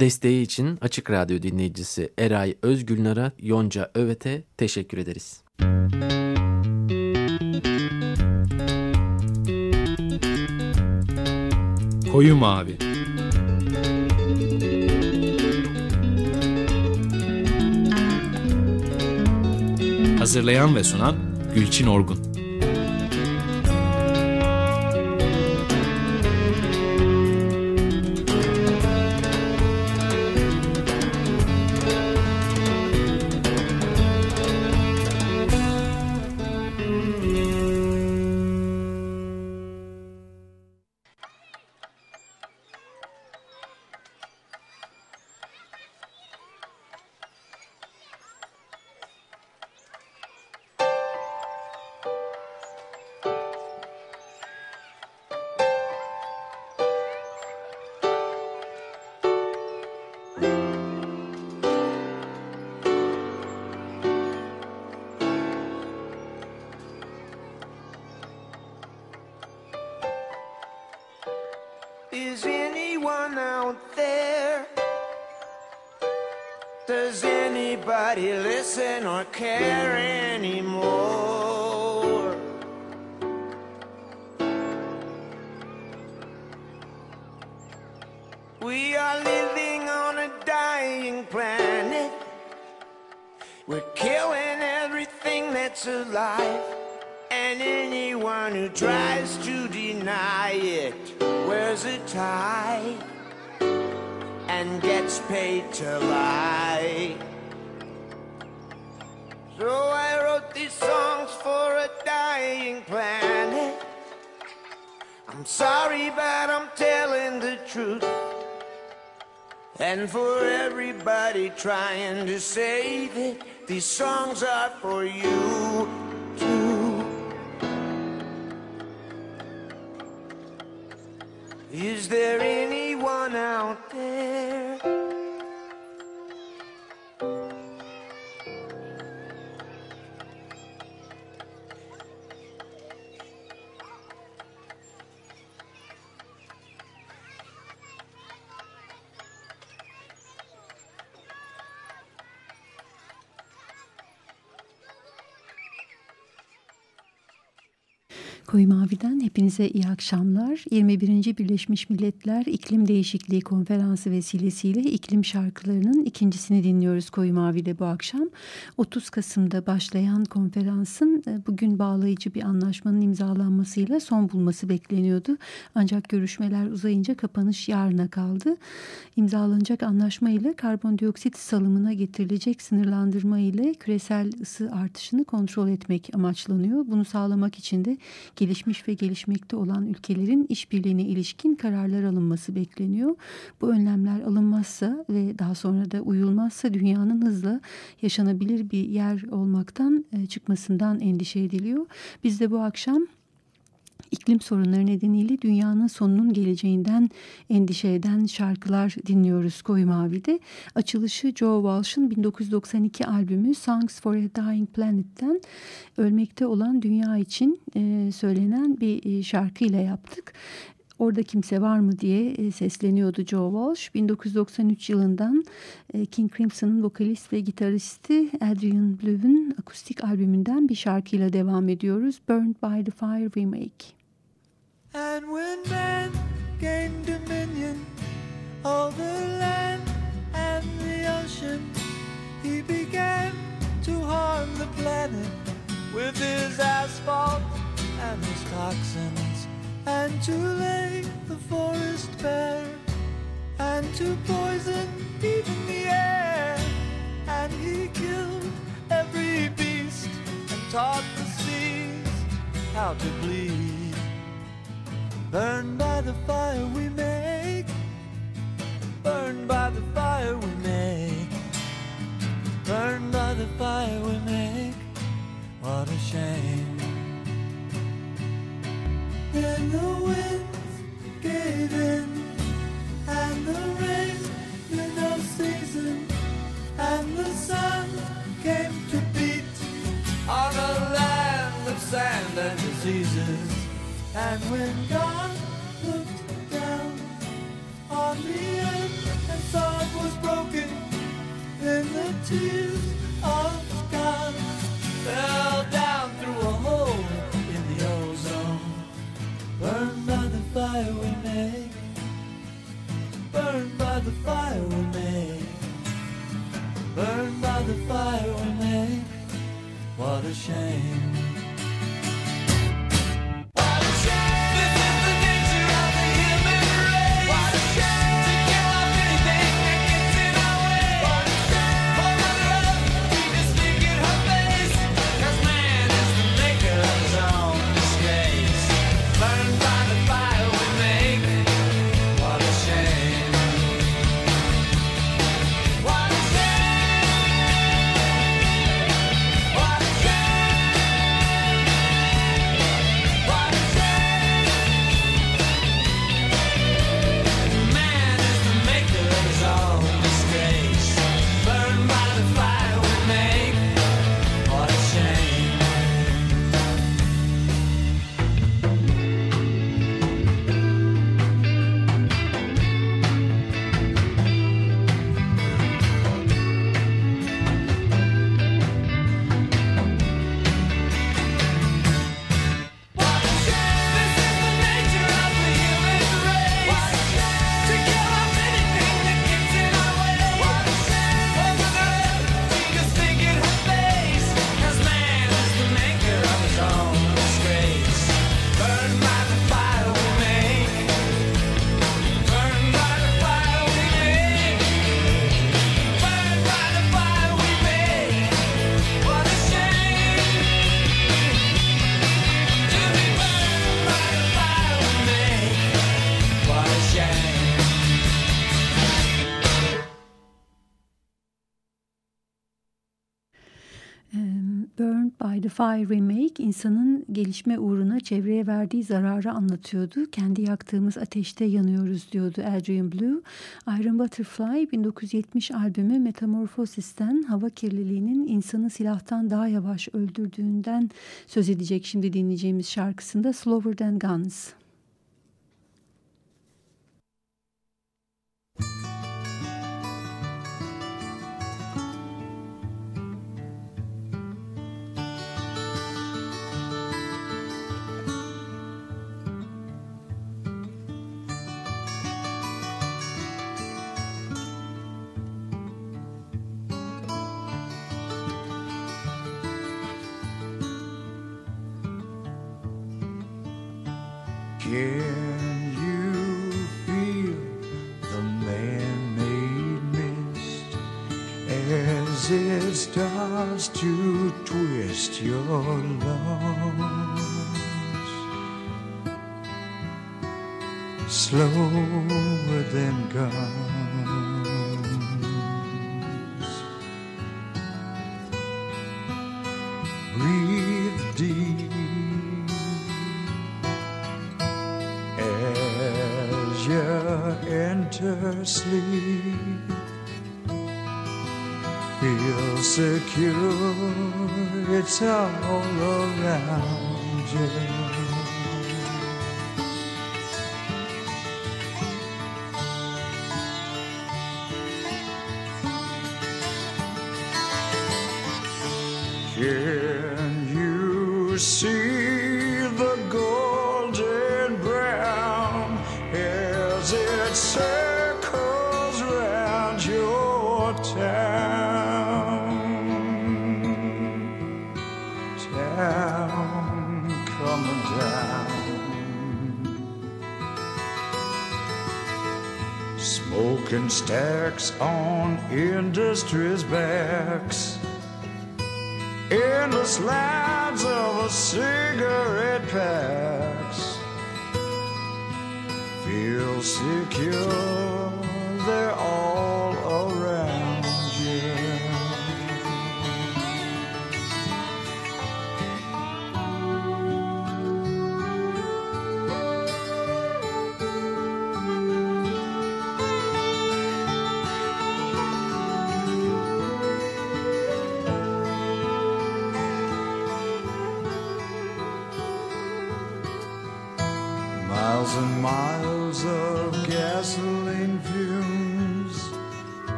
Desteği için Açık Radyo dinleyicisi Eray Özgülnar'a Yonca Övet'e teşekkür ederiz. Koyu Mavi Hazırlayan ve sunan Gülçin Orgun paid to lie. So I wrote these songs for a dying planet. I'm sorry, but I'm telling the truth. And for everybody trying to save it, these songs are for you too. Is there anyone out there? Koyu Mavi'den hepinize iyi akşamlar. 21. Birleşmiş Milletler İklim Değişikliği Konferansı vesilesiyle iklim şarkılarının ikincisini dinliyoruz Koyu Mavi'de bu akşam. 30 Kasım'da başlayan konferansın e, bugün bağlayıcı bir anlaşmanın imzalanmasıyla son bulması bekleniyordu. Ancak görüşmeler uzayınca kapanış yarına kaldı. İmzalanacak anlaşma ile karbondioksit salımına getirilecek sınırlandırma ile küresel ısı artışını kontrol etmek amaçlanıyor. Bunu sağlamak için de gelişmiş ve gelişmekte olan ülkelerin işbirliğine ilişkin kararlar alınması bekleniyor. Bu önlemler alınmazsa ve daha sonra da uyulmazsa dünyanın hızla yaşanabilir bir yer olmaktan e, çıkmasından endişe ediliyor. Biz de bu akşam iklim sorunları nedeniyle dünyanın sonunun geleceğinden endişe eden şarkılar dinliyoruz Koyu Mavi'de. Açılışı Joe Walsh'ın 1992 albümü Songs for a Dying Planet'ten ölmekte olan dünya için e, söylenen bir e, şarkıyla yaptık. Orada kimse var mı diye e, sesleniyordu Joe Walsh. 1993 yılından e, King Crimson'ın vokalist ve gitaristi Adrian Blue'un akustik albümünden bir şarkıyla devam ediyoruz. Burned by the Fire Remake. And when man gained dominion over land and the ocean, he began to harm the planet with his asphalt and his toxins, and to lay the forest bare, and to poison even the air. And he killed every beast and taught the seas how to bleed. Burned by the fire we make. Burned by the fire we make. Burned by the fire we make. What a shame. And the wind gave in, and the rain in no season, and the sun came to beat on a land of sand and diseases. And when God looked down on the earth and thought was broken, then the tears of God fell down through a hole. Burned by the fire we made Burned by the fire we made Burned by the fire we made What a shame. By the Fire Remake insanın gelişme uğruna çevreye verdiği zararı anlatıyordu. Kendi yaktığımız ateşte yanıyoruz diyordu Adrian Blue. Iron Butterfly 1970 albümü Metamorphosis'ten hava kirliliğinin insanı silahtan daha yavaş öldürdüğünden söz edecek şimdi dinleyeceğimiz şarkısında Slower Than Guns. lost, slower than gone. See the golden brown as it circles round your town. Town coming down. Smoking stacks on industry's backs endless lives of a cigarette packs feel secure they're all around.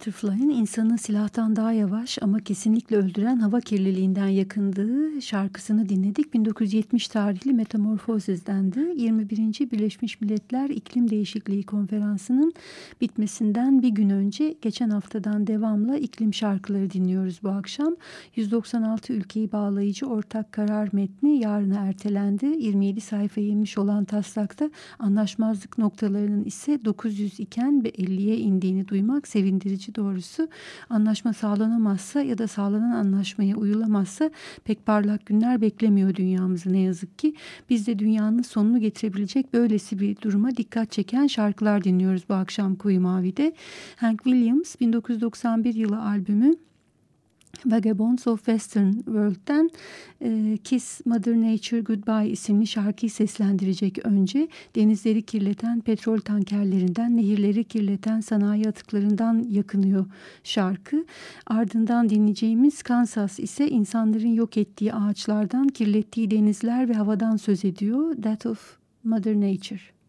Butterfly'ın insanı silahtan daha yavaş ama kesinlikle öldüren hava kirliliğinden yakındığı şarkısını dinledik. 1970 tarihli Metamorphoses'dendi. 21. Birleşmiş Milletler İklim Değişikliği Konferansı'nın bitmesinden bir gün önce geçen haftadan devamla iklim şarkıları dinliyoruz bu akşam. 196 ülkeyi bağlayıcı ortak karar metni yarına ertelendi. 27 sayfa inmiş olan taslakta anlaşmazlık noktalarının ise 900 iken ve 50'ye indiğini duymak sevindirici doğrusu. Anlaşma sağlanamazsa ya da sağlanan anlaşmaya uyulamazsa pek parlak günler beklemiyor dünyamızı ne yazık ki. Biz de dünyanın sonunu getirebilecek böylesi bir duruma dikkat çeken şarkılar dinliyoruz bu akşam Koyu Mavi'de. Hank Williams 1991 yılı albümü Vagabonds of Western World'den e, Kiss Mother Nature Goodbye isimli şarkıyı seslendirecek önce denizleri kirleten petrol tankerlerinden, nehirleri kirleten sanayi atıklarından yakınıyor şarkı. Ardından dinleyeceğimiz Kansas ise insanların yok ettiği ağaçlardan, kirlettiği denizler ve havadan söz ediyor. That of Mother Nature.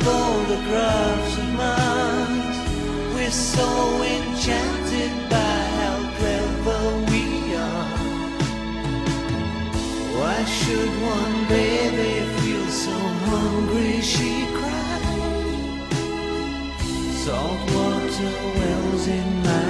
Photographs of Mars. We're so enchanted by how clever we are. Why should one baby feel so hungry? She cried. Salt water wells in my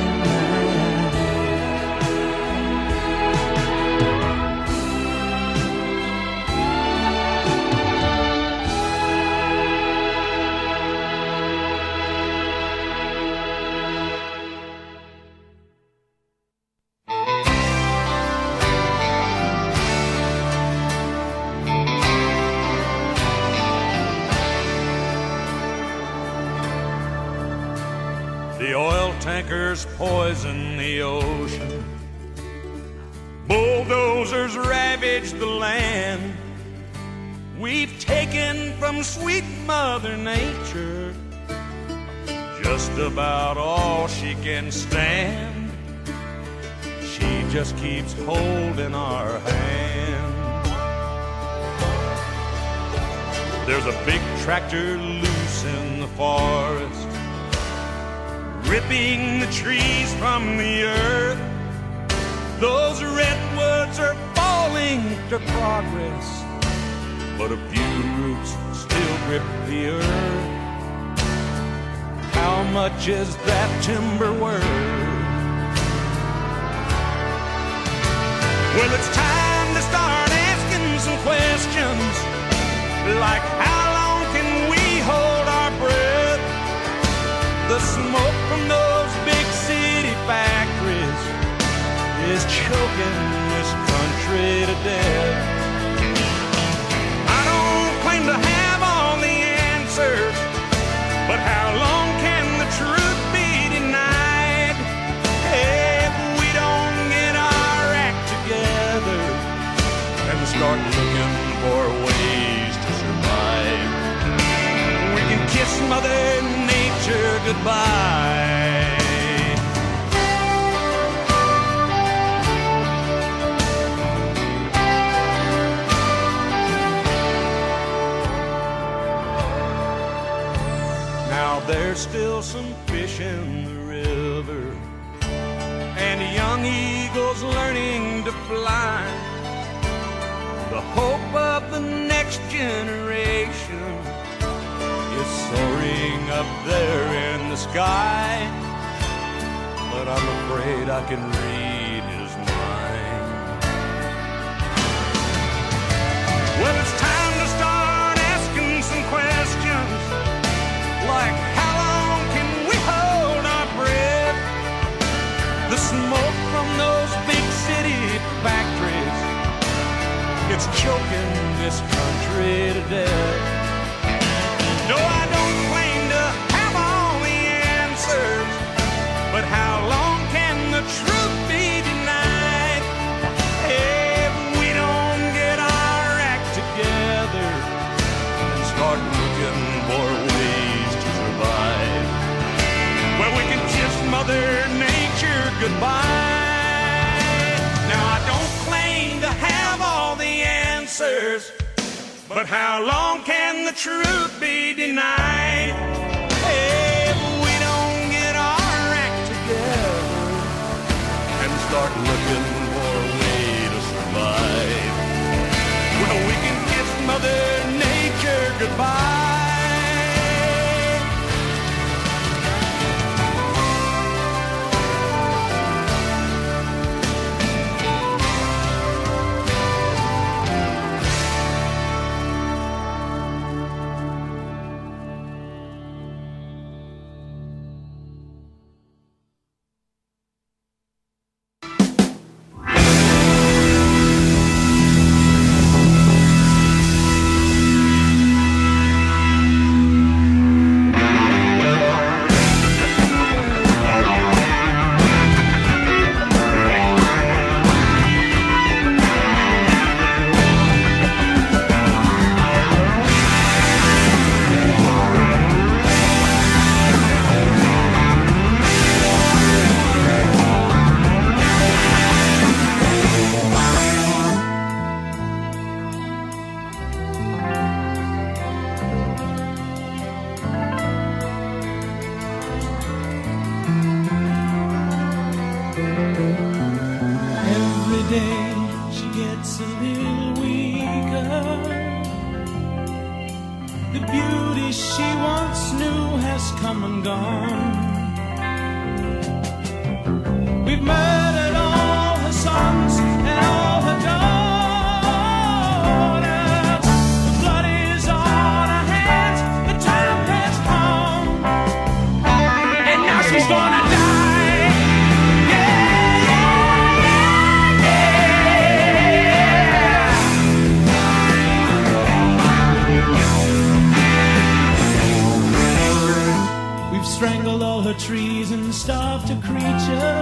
the land. We've taken from sweet Mother Nature just about all she can stand. She just keeps holding our hand. There's a big tractor loose in the forest, ripping the trees from the earth. Those redwoods are falling to progress, but a few roots still grip the earth. How much is that timber worth? Well, it's time to start asking some questions, like how long can we hold our breath? The smoke from those start looking for ways to survive, we can kiss Mother Nature goodbye. Now there's still some fish in the river, and young next generation is soaring up there in the sky. But I'm afraid I can read his mind. Well, it's time to start asking some questions like how long can we hold our breath? The smoke from those big city factories, it's choking this country to death. No, I don't claim to have all the answers, but how long can the truth be denied? If we don't get our act together and start looking for ways to survive. Well, we can kiss Mother Nature goodbye. Now, I don't claim to have all the answers, but how long can the truth be denied? If we don't get our act together and start looking for a way to survive. Well, we can kiss Mother Nature goodbye. 着。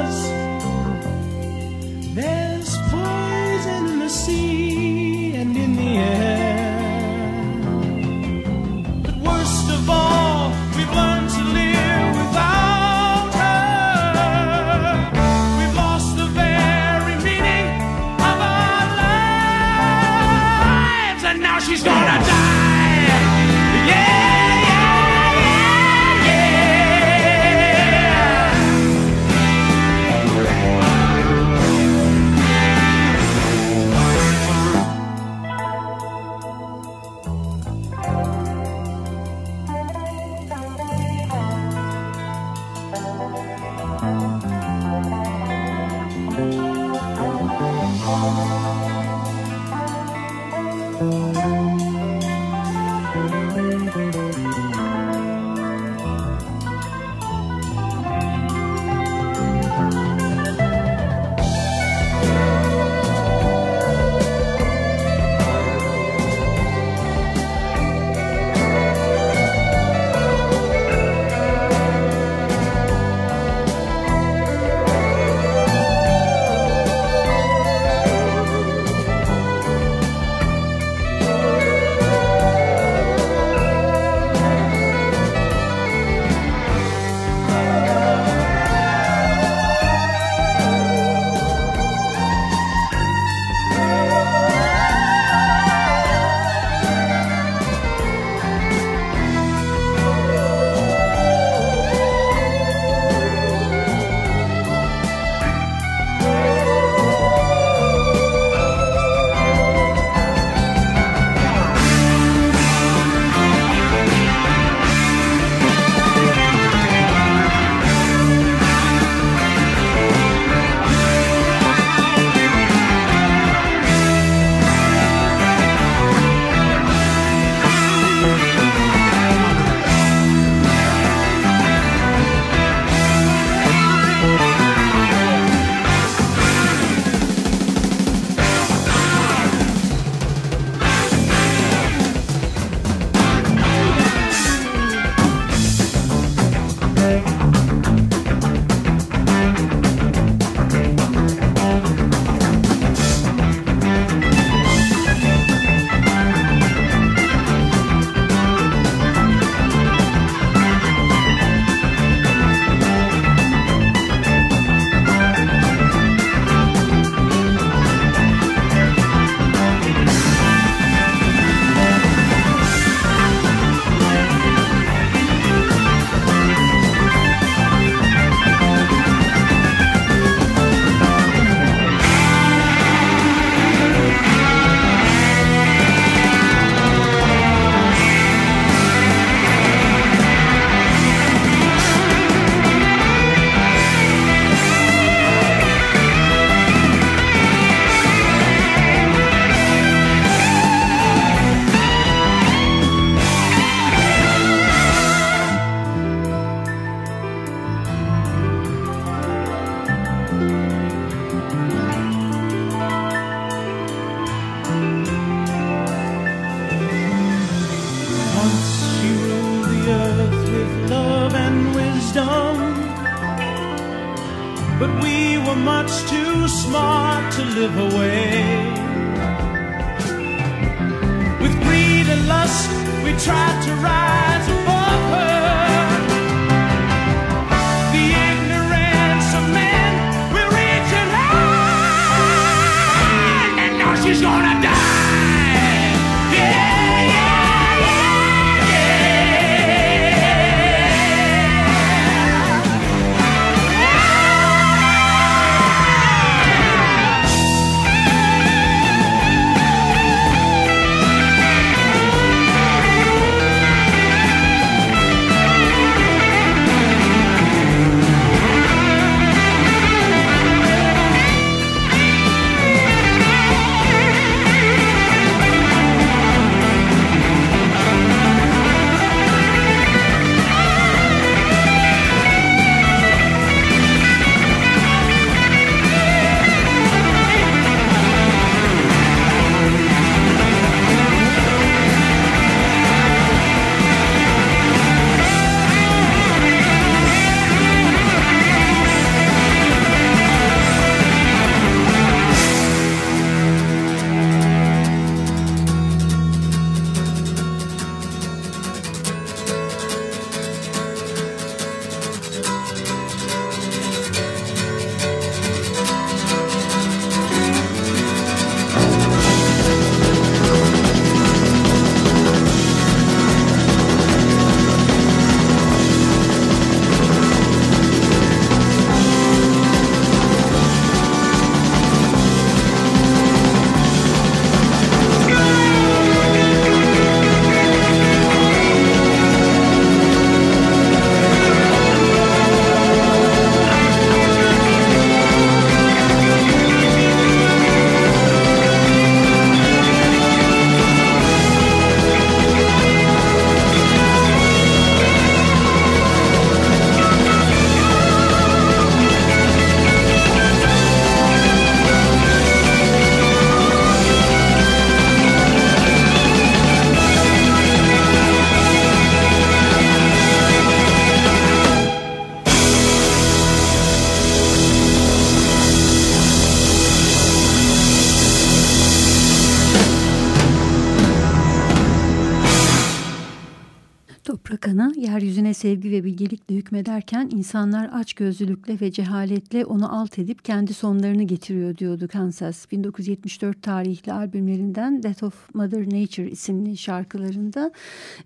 İnsanlar açgözlülükle ve cehaletle onu alt edip kendi sonlarını getiriyor diyordu Kansas. 1974 tarihli albümlerinden Death of Mother Nature isimli şarkılarında.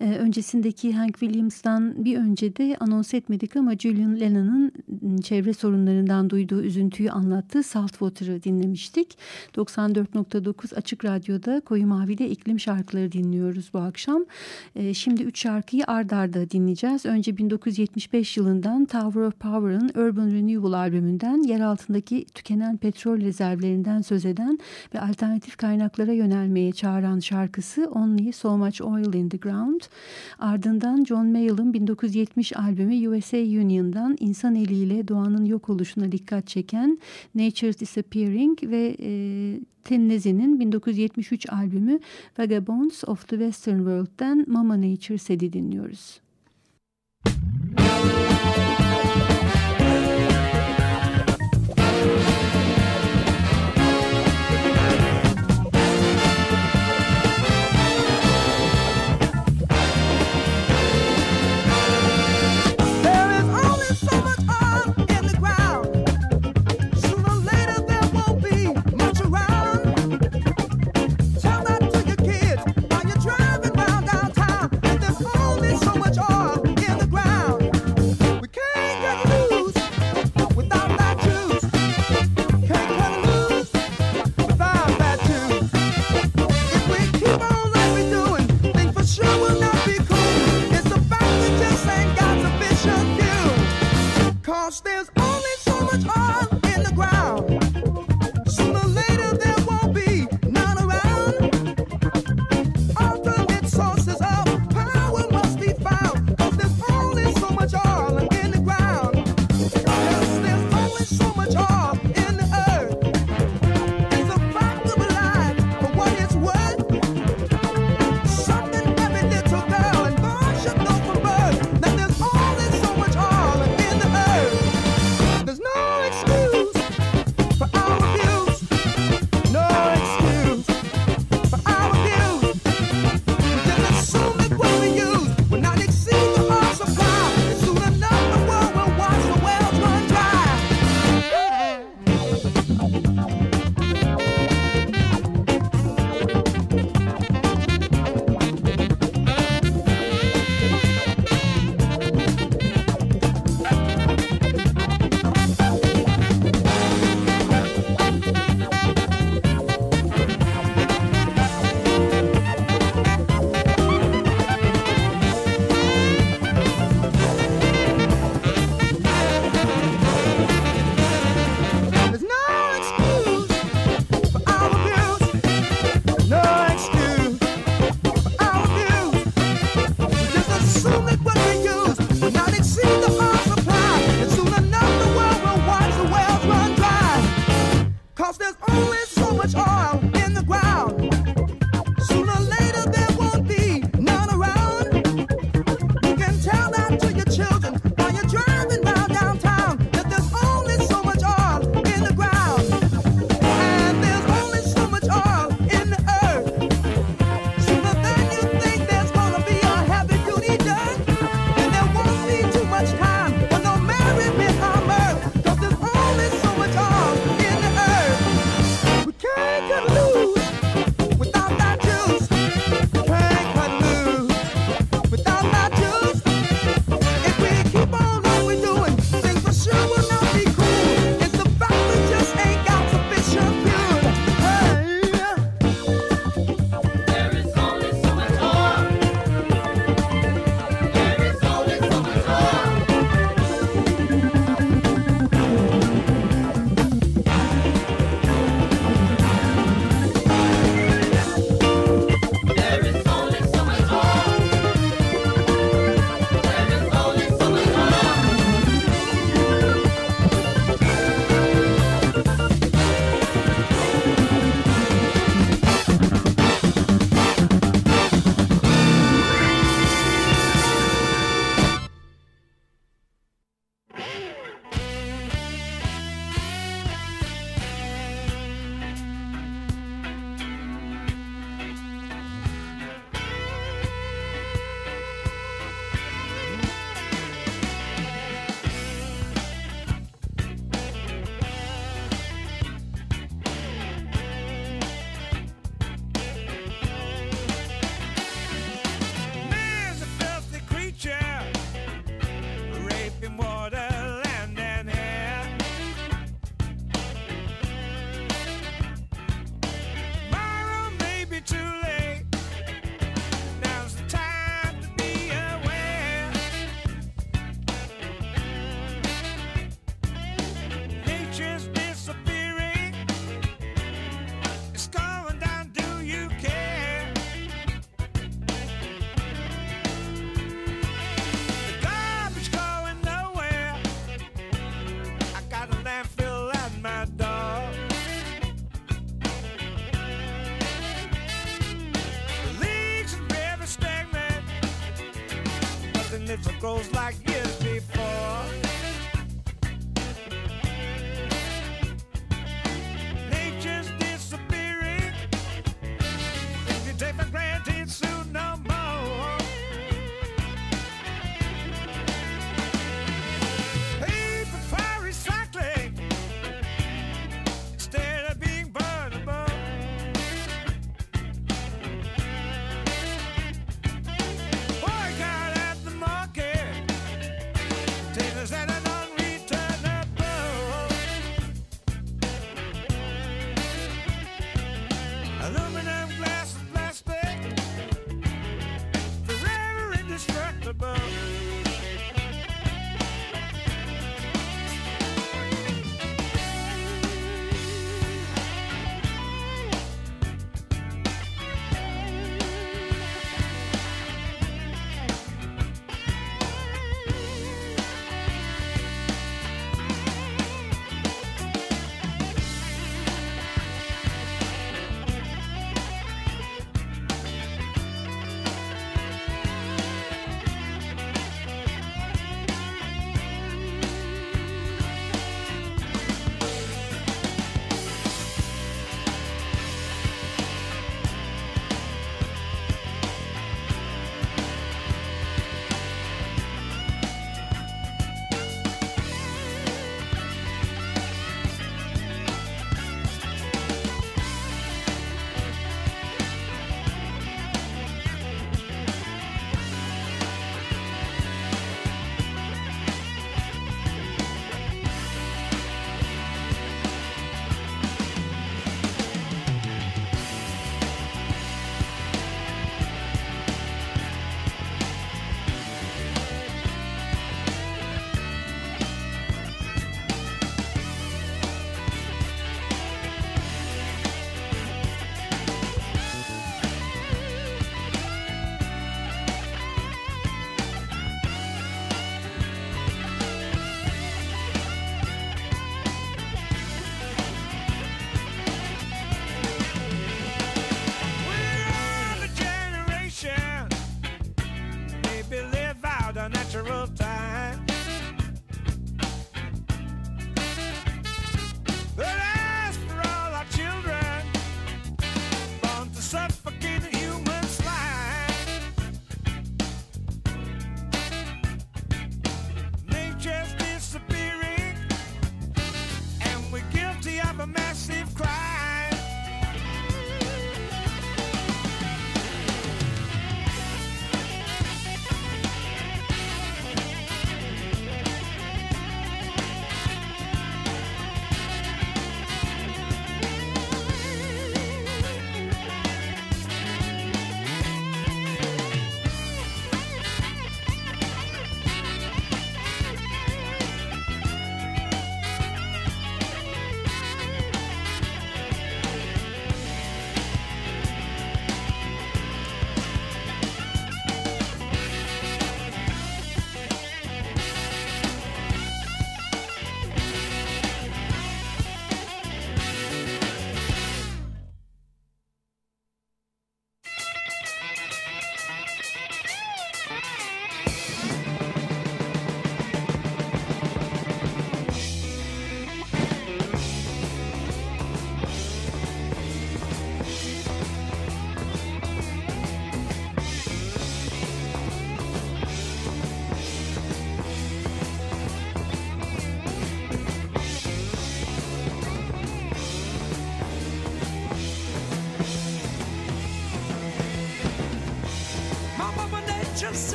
Ee, öncesindeki Hank Williams'tan bir önce de anons etmedik ama Julian Lennon'ın çevre sorunlarından duyduğu üzüntüyü anlattığı Saltwater'ı dinlemiştik. 94.9 Açık Radyo'da Koyu Mavi'de iklim şarkıları dinliyoruz bu akşam. Ee, şimdi üç şarkıyı ard arda dinleyeceğiz. Önce 1975 yılından Tower of Power'ın Urban Renewal albümünden yer altındaki tükenen petrol rezervlerinden söz eden ve alternatif kaynaklara yönelmeye çağıran şarkısı Only So Much Oil in the Ground. Ardından John Mayall'ın 1970 albümü USA Union'dan insan eliyle doğanın yok oluşuna dikkat çeken Nature's Disappearing ve e, Tennezi'nin 1973 albümü Vagabonds of the Western World'den Mama Nature sedi dinliyoruz. Müzik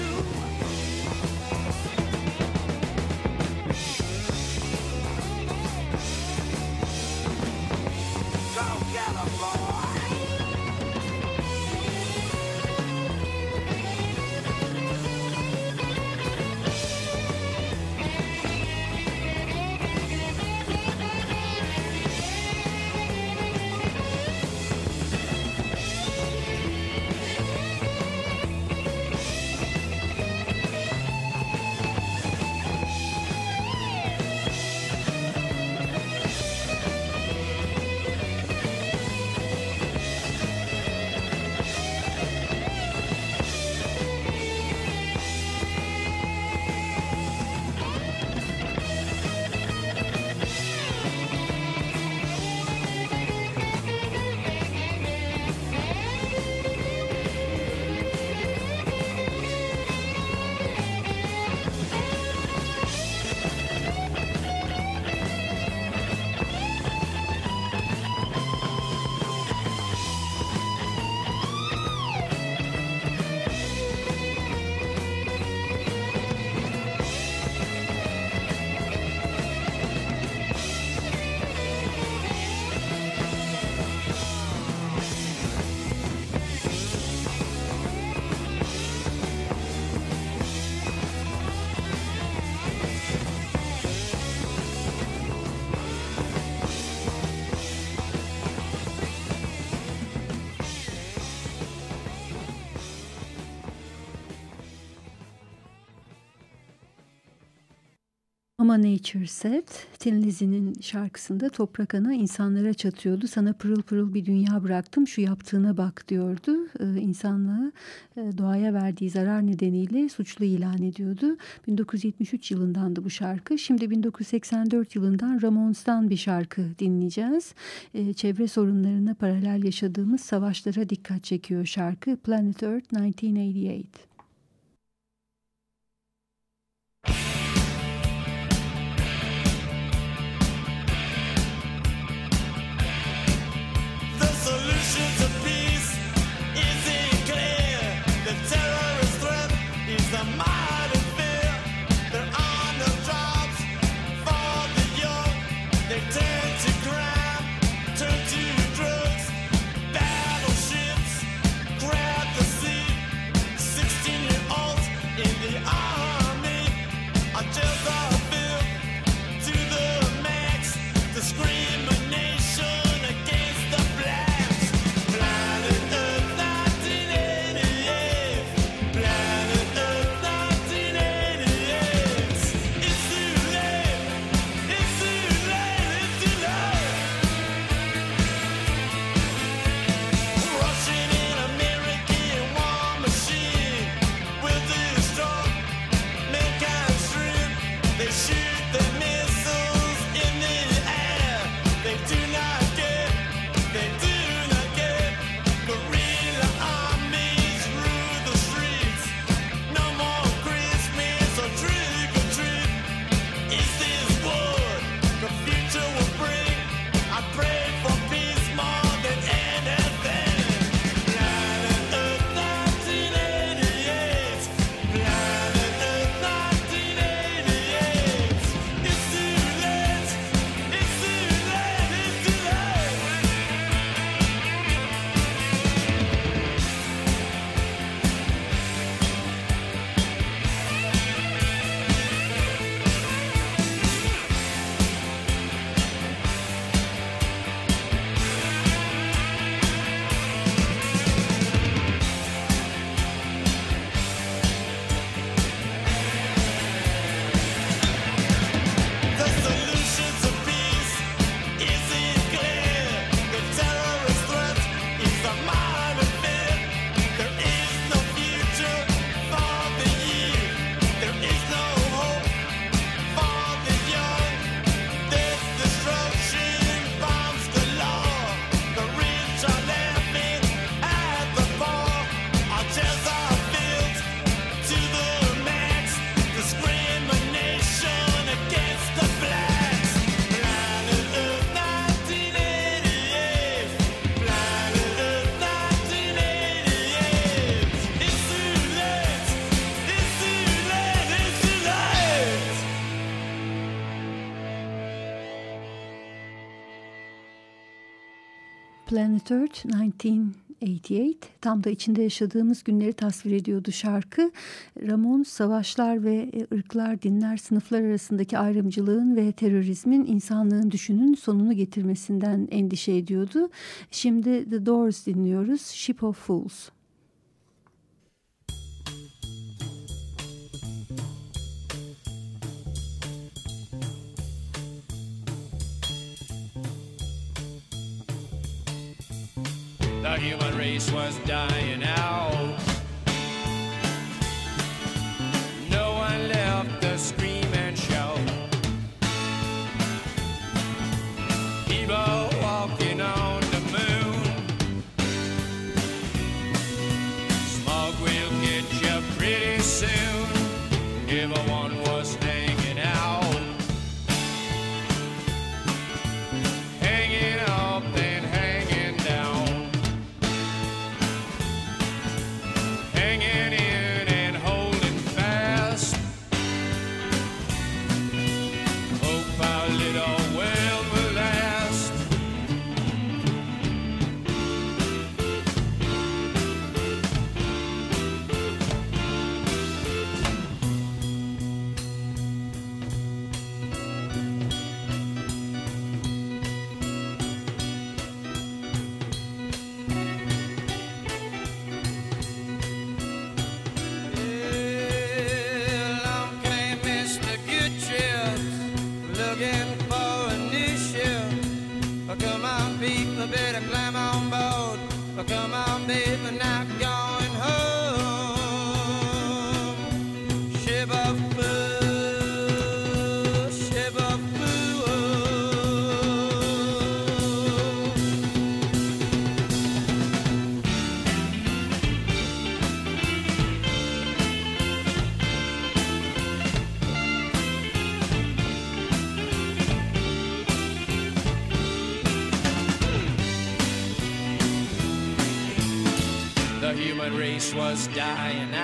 to Ama Nature Said, Tin şarkısında toprak ana insanlara çatıyordu. Sana pırıl pırıl bir dünya bıraktım şu yaptığına bak diyordu. Ee, insanlığı e, doğaya verdiği zarar nedeniyle suçlu ilan ediyordu. 1973 yılındandı bu şarkı. Şimdi 1984 yılından Ramones'tan bir şarkı dinleyeceğiz. Ee, çevre sorunlarına paralel yaşadığımız savaşlara dikkat çekiyor şarkı. Planet Earth 1988. Planet Earth 1988 tam da içinde yaşadığımız günleri tasvir ediyordu şarkı. Ramon savaşlar ve e, ırklar, dinler, sınıflar arasındaki ayrımcılığın ve terörizmin insanlığın düşünün sonunu getirmesinden endişe ediyordu. Şimdi The Doors dinliyoruz. Ship of Fools. The human race was dying out. Dying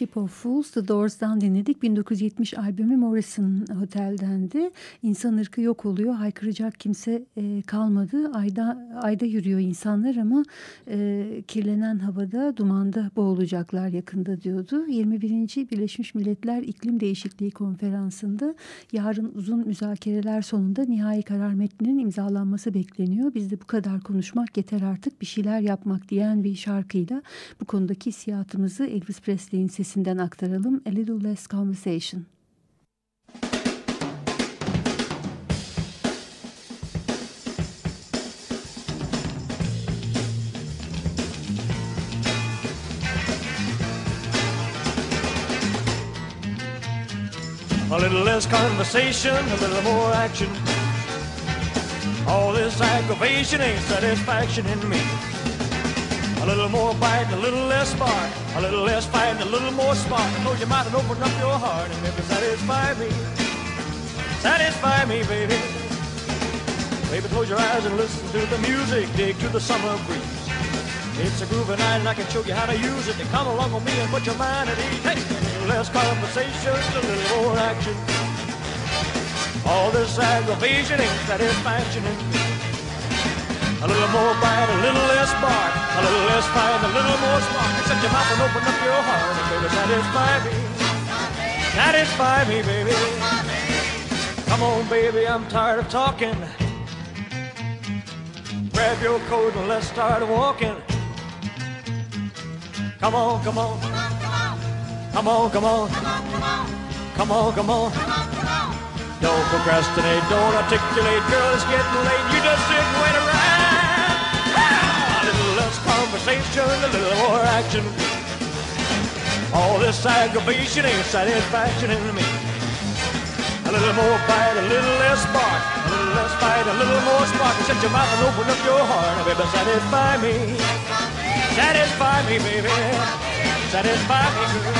общей Ship of Fools The Doors'dan dinledik. 1970 albümü Morrison Hotel'dendi. İnsan ırkı yok oluyor. Haykıracak kimse e, kalmadı. Ayda ayda yürüyor insanlar ama e, kirlenen havada, dumanda boğulacaklar yakında diyordu. 21. Birleşmiş Milletler İklim Değişikliği Konferansı'nda yarın uzun müzakereler sonunda nihai karar metninin imzalanması bekleniyor. Biz de bu kadar konuşmak yeter artık bir şeyler yapmak diyen bir şarkıyla bu konudaki hissiyatımızı Elvis Presley'in sesinden aktaralım. A Little Less Conversation. A little less conversation, a little more action. All this aggravation ain't satisfaction in me. A little more bite, a little less spark. A little less fight, a little more spark. Close your mouth and open up your heart and maybe satisfy me. Satisfy me, baby. Baby, close your eyes and listen to the music. Dig to the summer breeze. It's a groovy night and I can show you how to use it. To come along with me and put your mind at ease. Hey, a little less conversation, a little more action. All this aggravation ain't satisfaction in me. A little more bite, a little less bark, a little less fight, a little more spark. Shut your mouth and open up your heart and baby, satisfy me. Satisfy me, baby. Come on, baby, I'm tired of talking. Grab your coat and let's start walking. Come on, come on. Come on, come on. Come on, come on. Don't procrastinate, don't articulate, girl, it's getting late. You just sit and wait around. Conversation, a little more action. All this aggravation ain't satisfaction in me. A little more bite, a little less spark, a little less fight, a little more spark. Shut your mouth and open up your heart, baby, satisfy me. Satisfy me, baby. Satisfy me, girl.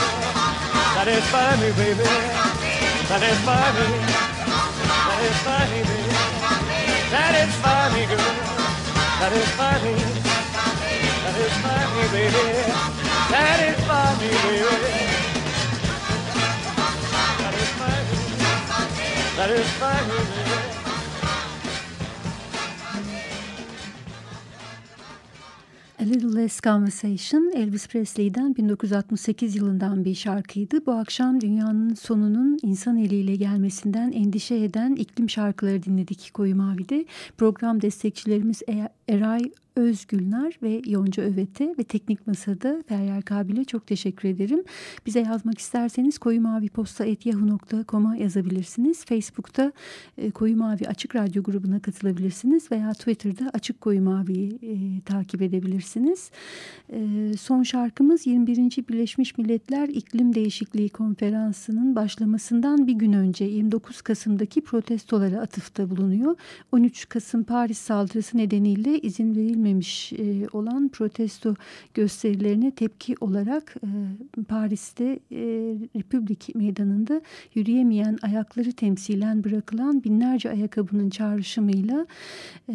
Satisfy me, baby. Satisfy me. Satisfy me, baby. Satisfy me, girl. Satisfy me. Satisfy me, baby. Satisfy me, baby. Satisfy me. Satisfy me, baby. A Little Less Conversation Elvis Presley'den 1968 yılından bir şarkıydı. Bu akşam dünyanın sonunun insan eliyle gelmesinden endişe eden iklim şarkıları dinledik Koyu Mavi'de. Program destekçilerimiz Eray Özgülnar ve Yonca Övet'e ve Teknik Masa'da Feryal Kabil'e çok teşekkür ederim. Bize yazmak isterseniz koyumaviposta.yahoo.com'a yazabilirsiniz. Facebook'ta e, Koyu Mavi Açık Radyo grubuna katılabilirsiniz veya Twitter'da Açık Koyu Mavi'yi e, takip edebilirsiniz. E, son şarkımız 21. Birleşmiş Milletler İklim Değişikliği Konferansı'nın başlamasından bir gün önce 29 Kasım'daki protestolara atıfta bulunuyor. 13 Kasım Paris saldırısı nedeniyle izin verilmemiş e, olan protesto gösterilerine tepki olarak e, Paris'te e, Republik Meydanı'nda yürüyemeyen ayakları temsilen bırakılan binlerce ayakkabının çağrışımıyla e,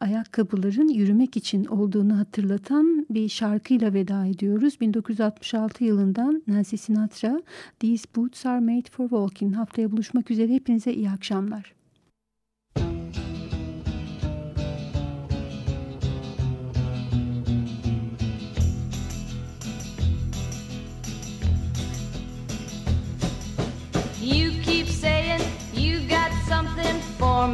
ayakkabıların yürümek için olduğunu hatırlatan bir şarkıyla veda ediyoruz. 1966 yılından Nancy Sinatra These Boots Are Made For Walking haftaya buluşmak üzere hepinize iyi akşamlar.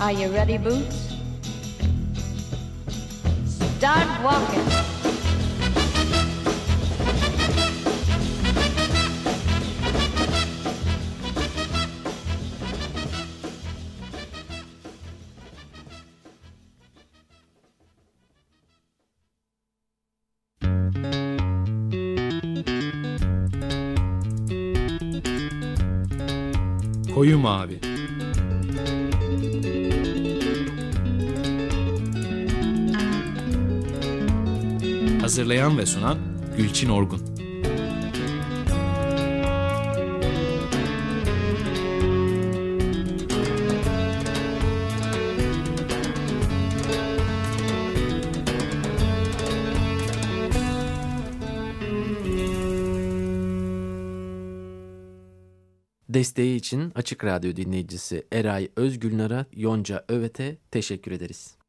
Are you ready, Boots? Start walking. Koyu mavi. Hazırlayan ve sunan Gülçin Orgun. Desteği için Açık Radyo dinleyicisi Eray Özgülnar'a Yonca Övet'e teşekkür ederiz.